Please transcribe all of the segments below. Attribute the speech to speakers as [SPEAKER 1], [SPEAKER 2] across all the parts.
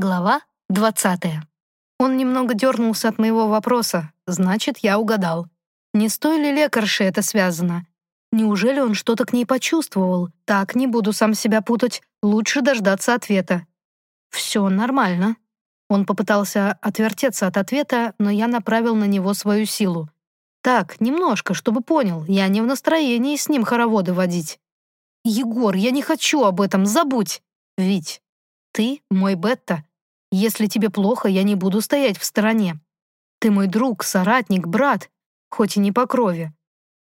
[SPEAKER 1] Глава 20. Он немного дернулся от моего вопроса, значит, я угадал. Не с той ли лекаршей это связано? Неужели он что-то к ней почувствовал? Так, не буду сам себя путать, лучше дождаться ответа. Все нормально. Он попытался отвертеться от ответа, но я направил на него свою силу. Так, немножко, чтобы понял, я не в настроении с ним хороводы водить. «Егор, я не хочу об этом, забудь!» «Вить, ты мой Бетта, если тебе плохо, я не буду стоять в стороне. Ты мой друг, соратник, брат, хоть и не по крови.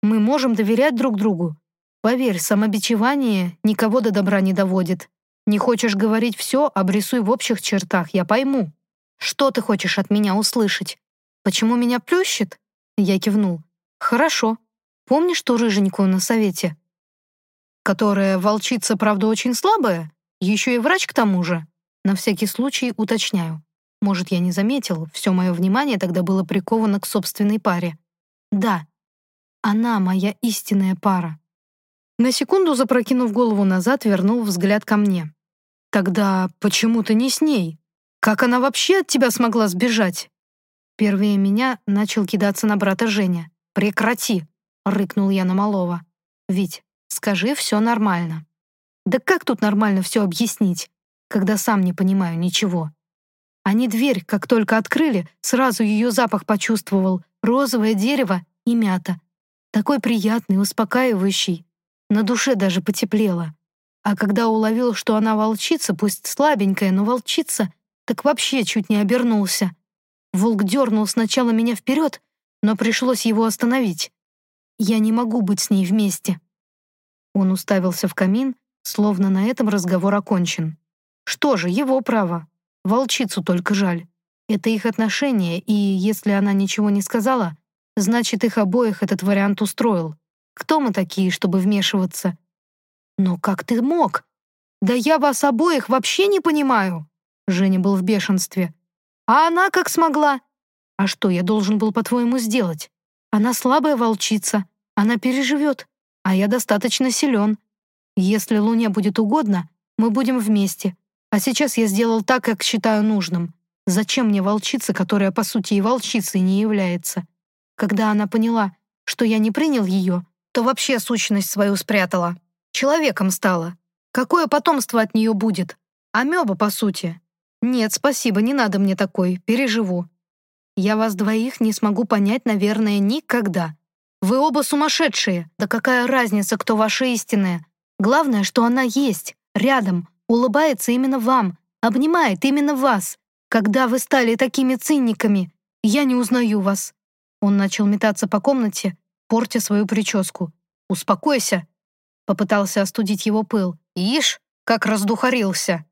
[SPEAKER 1] Мы можем доверять друг другу. Поверь, самобичевание никого до добра не доводит. Не хочешь говорить все, обрисуй в общих чертах, я пойму. Что ты хочешь от меня услышать? Почему меня плющит? Я кивнул. Хорошо. Помнишь ту рыженькую на совете? Которая волчица, правда, очень слабая? Еще и врач к тому же? На всякий случай уточняю. Может, я не заметил, все мое внимание тогда было приковано к собственной паре. Да, она моя истинная пара. На секунду, запрокинув голову назад, вернул взгляд ко мне. Тогда почему ты не с ней? Как она вообще от тебя смогла сбежать? Первее меня начал кидаться на брата Женя. «Прекрати!» — рыкнул я на малого. «Вить, скажи, все нормально». «Да как тут нормально все объяснить? Когда сам не понимаю ничего. Они дверь, как только открыли, сразу ее запах почувствовал. Розовое дерево и мята. Такой приятный, успокаивающий. На душе даже потеплело. А когда уловил, что она волчица, пусть слабенькая, но волчица, так вообще чуть не обернулся. Волк дернул сначала меня вперед, но пришлось его остановить. Я не могу быть с ней вместе. Он уставился в камин, словно на этом разговор окончен. Что же, его право. Волчицу только жаль. Это их отношения, и если она ничего не сказала, значит, их обоих этот вариант устроил. Кто мы такие, чтобы вмешиваться? Но как ты мог? Да я вас обоих вообще не понимаю. Женя был в бешенстве. А она как смогла? А что я должен был, по-твоему, сделать? Она слабая волчица. Она переживет. А я достаточно силен. Если Луне будет угодно, мы будем вместе. А сейчас я сделал так, как считаю нужным. Зачем мне волчица, которая, по сути, и волчицей не является? Когда она поняла, что я не принял ее, то вообще сущность свою спрятала. Человеком стала. Какое потомство от нее будет? Амеба, по сути. Нет, спасибо, не надо мне такой, переживу. Я вас двоих не смогу понять, наверное, никогда. Вы оба сумасшедшие. Да какая разница, кто ваша истинная? Главное, что она есть, рядом, улыбается именно вам, обнимает именно вас. Когда вы стали такими цинниками, я не узнаю вас». Он начал метаться по комнате, портя свою прическу. «Успокойся», — попытался остудить его пыл. «Ишь, как раздухарился.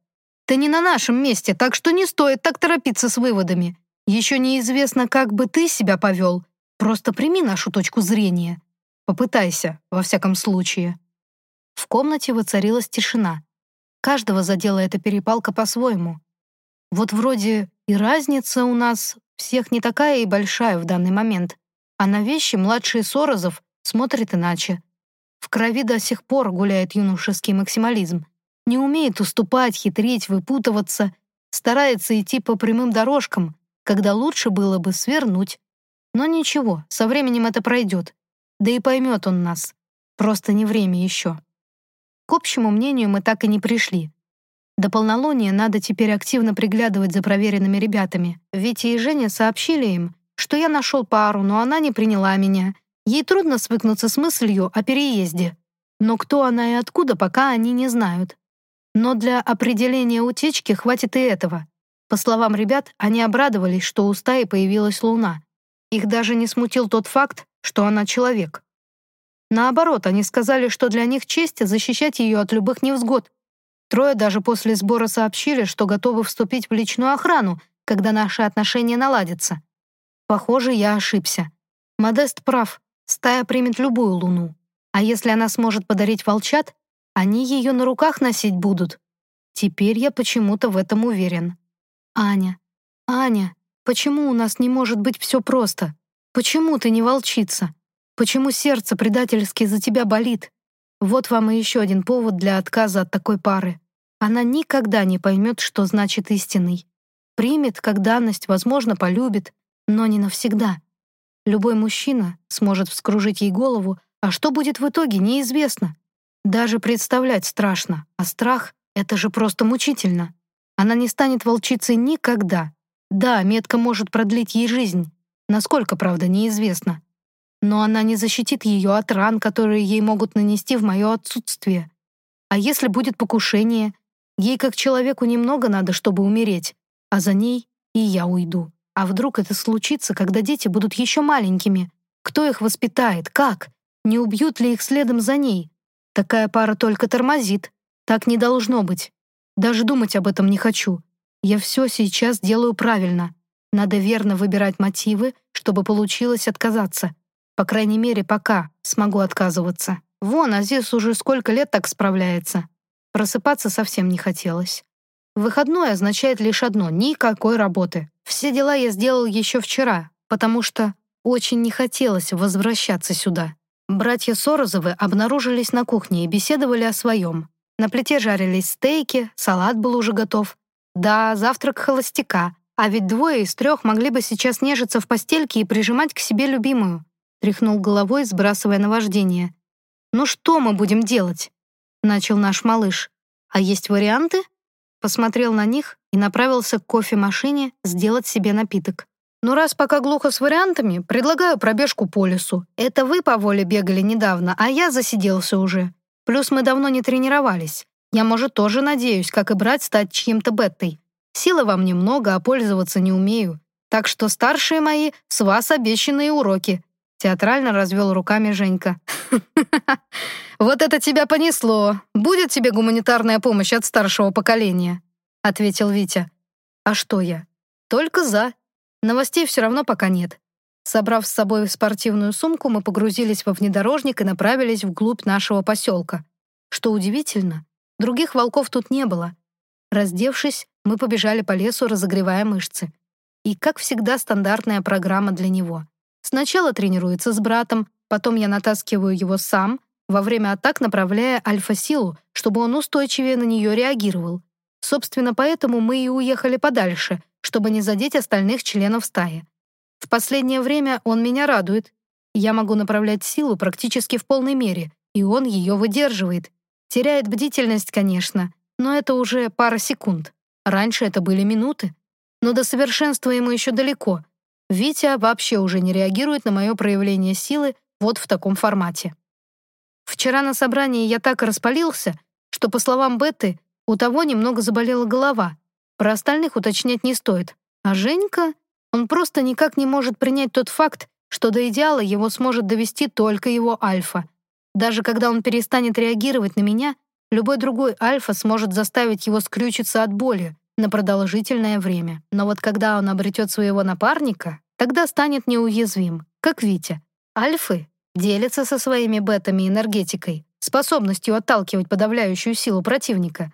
[SPEAKER 1] Ты не на нашем месте, так что не стоит так торопиться с выводами. Еще неизвестно, как бы ты себя повел. Просто прими нашу точку зрения. Попытайся, во всяком случае». В комнате воцарилась тишина. Каждого задела эта перепалка по-своему. Вот вроде и разница у нас всех не такая и большая в данный момент, а на вещи младшие Сорозов смотрят иначе. В крови до сих пор гуляет юношеский максимализм. Не умеет уступать, хитрить, выпутываться, старается идти по прямым дорожкам, когда лучше было бы свернуть. Но ничего, со временем это пройдет. Да и поймет он нас. Просто не время еще. К общему мнению мы так и не пришли. До полнолуния надо теперь активно приглядывать за проверенными ребятами. Витя и Женя сообщили им, что я нашел пару, но она не приняла меня. Ей трудно свыкнуться с мыслью о переезде. Но кто она и откуда, пока они не знают. Но для определения утечки хватит и этого. По словам ребят, они обрадовались, что у стаи появилась луна. Их даже не смутил тот факт, что она человек. Наоборот, они сказали, что для них честь защищать ее от любых невзгод. Трое даже после сбора сообщили, что готовы вступить в личную охрану, когда наши отношения наладятся. Похоже, я ошибся. Модест прав, стая примет любую луну. А если она сможет подарить волчат, они ее на руках носить будут. Теперь я почему-то в этом уверен. Аня, Аня, почему у нас не может быть все просто? Почему ты не волчица? Почему сердце предательски за тебя болит? Вот вам и еще один повод для отказа от такой пары. она никогда не поймет, что значит истинный. Примет как данность, возможно, полюбит, но не навсегда. Любой мужчина сможет вскружить ей голову, а что будет в итоге, неизвестно. Даже представлять страшно, а страх — это же просто мучительно. Она не станет волчицей никогда. Да, метка может продлить ей жизнь. Насколько, правда, неизвестно. Но она не защитит ее от ран, которые ей могут нанести в мое отсутствие. А если будет покушение? Ей, как человеку, немного надо, чтобы умереть, а за ней и я уйду. А вдруг это случится, когда дети будут еще маленькими? Кто их воспитает? Как? Не убьют ли их следом за ней? Такая пара только тормозит. Так не должно быть. Даже думать об этом не хочу. Я все сейчас делаю правильно. Надо верно выбирать мотивы, чтобы получилось отказаться. По крайней мере, пока смогу отказываться. Вон, Азис уже сколько лет так справляется. Просыпаться совсем не хотелось. Выходной означает лишь одно — никакой работы. Все дела я сделал еще вчера, потому что очень не хотелось возвращаться сюда. Братья Сорозовы обнаружились на кухне и беседовали о своем. На плите жарились стейки, салат был уже готов. Да, завтрак холостяка, а ведь двое из трех могли бы сейчас нежиться в постельке и прижимать к себе любимую. Тряхнул головой, сбрасывая наваждение. «Ну что мы будем делать?» Начал наш малыш. «А есть варианты?» Посмотрел на них и направился к кофемашине сделать себе напиток. «Ну раз пока глухо с вариантами, предлагаю пробежку по лесу. Это вы по воле бегали недавно, а я засиделся уже. Плюс мы давно не тренировались. Я, может, тоже надеюсь, как и брать, стать чьим-то беттой. Силы вам немного, а пользоваться не умею. Так что старшие мои, с вас обещанные уроки». Театрально развел руками Женька. «Вот это тебя понесло. Будет тебе гуманитарная помощь от старшего поколения», — ответил Витя. «А что я? Только за. Новостей все равно пока нет». Собрав с собой спортивную сумку, мы погрузились во внедорожник и направились вглубь нашего поселка. Что удивительно, других волков тут не было. Раздевшись, мы побежали по лесу, разогревая мышцы. И, как всегда, стандартная программа для него. Сначала тренируется с братом, потом я натаскиваю его сам, во время атак направляя альфа-силу, чтобы он устойчивее на нее реагировал. Собственно, поэтому мы и уехали подальше, чтобы не задеть остальных членов стаи. В последнее время он меня радует. Я могу направлять силу практически в полной мере, и он ее выдерживает. Теряет бдительность, конечно, но это уже пара секунд. Раньше это были минуты. Но до совершенства ему еще далеко. Витя вообще уже не реагирует на мое проявление силы вот в таком формате. Вчера на собрании я так распалился, что, по словам Бетты, у того немного заболела голова. Про остальных уточнять не стоит. А Женька, он просто никак не может принять тот факт, что до идеала его сможет довести только его альфа. Даже когда он перестанет реагировать на меня, любой другой альфа сможет заставить его скрючиться от боли на продолжительное время. Но вот когда он обретет своего напарника, тогда станет неуязвим, как Витя. Альфы Делится со своими бетами энергетикой, способностью отталкивать подавляющую силу противника.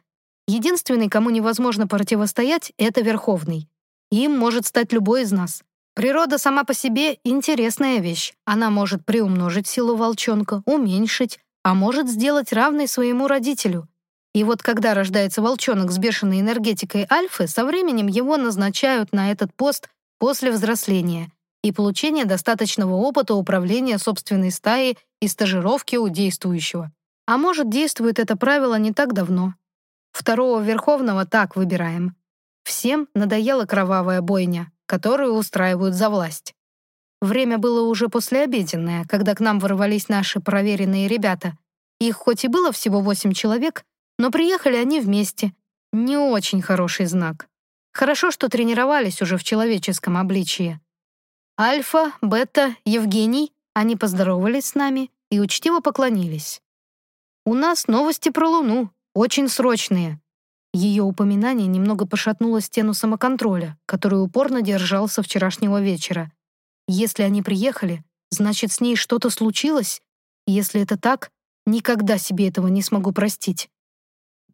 [SPEAKER 1] Единственный, кому невозможно противостоять, это Верховный. Им может стать любой из нас. Природа сама по себе — интересная вещь. Она может приумножить силу волчонка, уменьшить, а может сделать равной своему родителю. И вот когда рождается волчонок с бешеной энергетикой альфы, со временем его назначают на этот пост после взросления — и получения достаточного опыта управления собственной стаей и стажировки у действующего. А может, действует это правило не так давно. Второго Верховного так выбираем. Всем надоела кровавая бойня, которую устраивают за власть. Время было уже послеобеденное, когда к нам ворвались наши проверенные ребята. Их хоть и было всего восемь человек, но приехали они вместе. Не очень хороший знак. Хорошо, что тренировались уже в человеческом обличии. Альфа, Бета, Евгений, они поздоровались с нами и учтиво поклонились. «У нас новости про Луну, очень срочные». Ее упоминание немного пошатнуло стену самоконтроля, который упорно держался вчерашнего вечера. Если они приехали, значит, с ней что-то случилось? Если это так, никогда себе этого не смогу простить.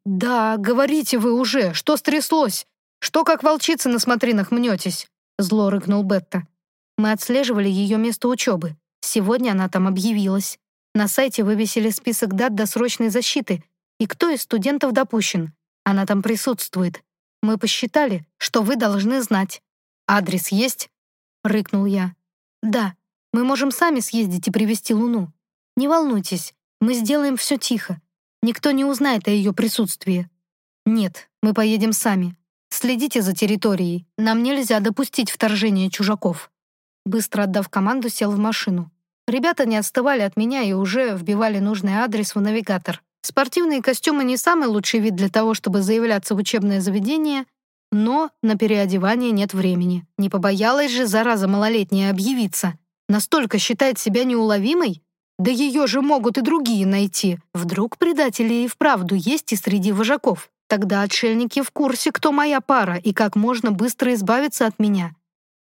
[SPEAKER 1] «Да, говорите вы уже, что стряслось? Что как волчица на смотринах мнетесь?» Зло рыкнул Бетта. Мы отслеживали ее место учебы. Сегодня она там объявилась. На сайте вывесили список дат досрочной защиты и кто из студентов допущен. Она там присутствует. Мы посчитали, что вы должны знать. Адрес есть?» — рыкнул я. «Да, мы можем сами съездить и привести Луну. Не волнуйтесь, мы сделаем все тихо. Никто не узнает о ее присутствии. Нет, мы поедем сами. Следите за территорией. Нам нельзя допустить вторжения чужаков». Быстро отдав команду, сел в машину. Ребята не отставали от меня и уже вбивали нужный адрес в навигатор. Спортивные костюмы не самый лучший вид для того, чтобы заявляться в учебное заведение, но на переодевание нет времени. Не побоялась же, зараза малолетняя, объявиться. Настолько считает себя неуловимой? Да ее же могут и другие найти. Вдруг предатели и вправду есть и среди вожаков. Тогда отшельники в курсе, кто моя пара и как можно быстро избавиться от меня.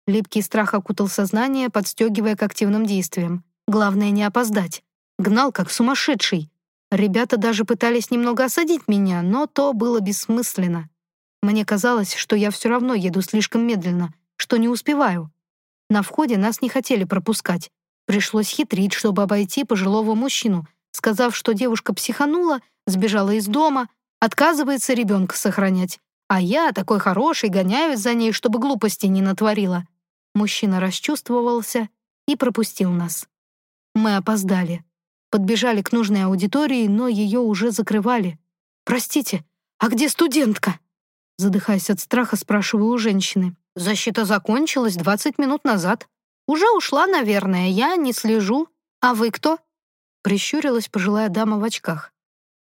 [SPEAKER 1] Липкий страх окутал сознание, подстегивая к активным действиям. Главное не опоздать. Гнал как сумасшедший. Ребята даже пытались немного осадить меня, но то было бессмысленно. Мне казалось, что я все равно еду слишком медленно, что не успеваю. На входе нас не хотели пропускать. Пришлось хитрить, чтобы обойти пожилого мужчину, сказав, что девушка психанула, сбежала из дома, отказывается ребенка сохранять. А я, такой хороший, гоняюсь за ней, чтобы глупости не натворила. Мужчина расчувствовался и пропустил нас. Мы опоздали. Подбежали к нужной аудитории, но ее уже закрывали. «Простите, а где студентка?» Задыхаясь от страха, спрашиваю у женщины. «Защита закончилась 20 минут назад. Уже ушла, наверное, я не слежу. А вы кто?» Прищурилась пожилая дама в очках.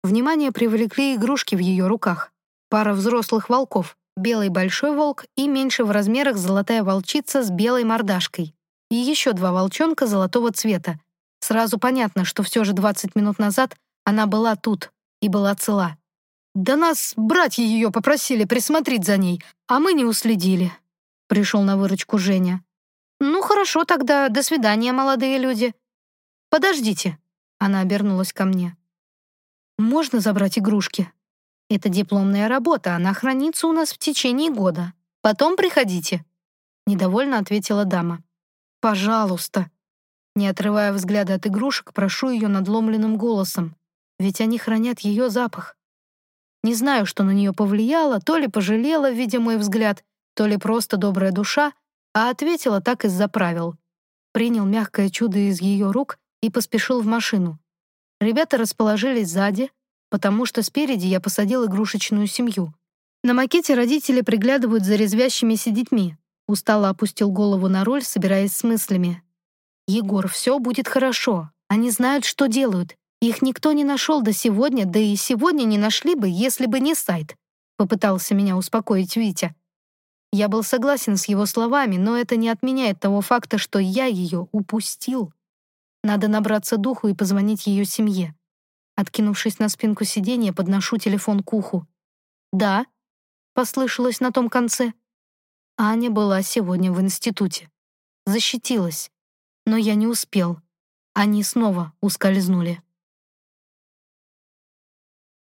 [SPEAKER 1] Внимание привлекли игрушки в ее руках. Пара взрослых волков. Белый большой волк и меньше в размерах золотая волчица с белой мордашкой. И еще два волчонка золотого цвета. Сразу понятно, что все же 20 минут назад она была тут и была цела. «Да нас братья ее попросили присмотреть за ней, а мы не уследили», — пришел на выручку Женя. «Ну хорошо тогда, до свидания, молодые люди». «Подождите», — она обернулась ко мне. «Можно забрать игрушки?» «Это дипломная работа, она хранится у нас в течение года. Потом приходите», — недовольно ответила дама. «Пожалуйста». Не отрывая взгляда от игрушек, прошу ее надломленным голосом, ведь они хранят ее запах. Не знаю, что на нее повлияло, то ли пожалела, видя мой взгляд, то ли просто добрая душа, а ответила так из-за правил. Принял мягкое чудо из ее рук и поспешил в машину. Ребята расположились сзади, потому что спереди я посадил игрушечную семью. На макете родители приглядывают за резвящимися детьми. Устало опустил голову на руль, собираясь с мыслями. «Егор, все будет хорошо. Они знают, что делают. Их никто не нашел до сегодня, да и сегодня не нашли бы, если бы не сайт», — попытался меня успокоить Витя. Я был согласен с его словами, но это не отменяет того факта, что я ее упустил. Надо набраться духу и позвонить ее семье. Откинувшись на спинку сиденья, подношу телефон к уху. «Да», — послышалось на том конце. Аня была сегодня в институте. Защитилась. Но я не успел. Они снова ускользнули.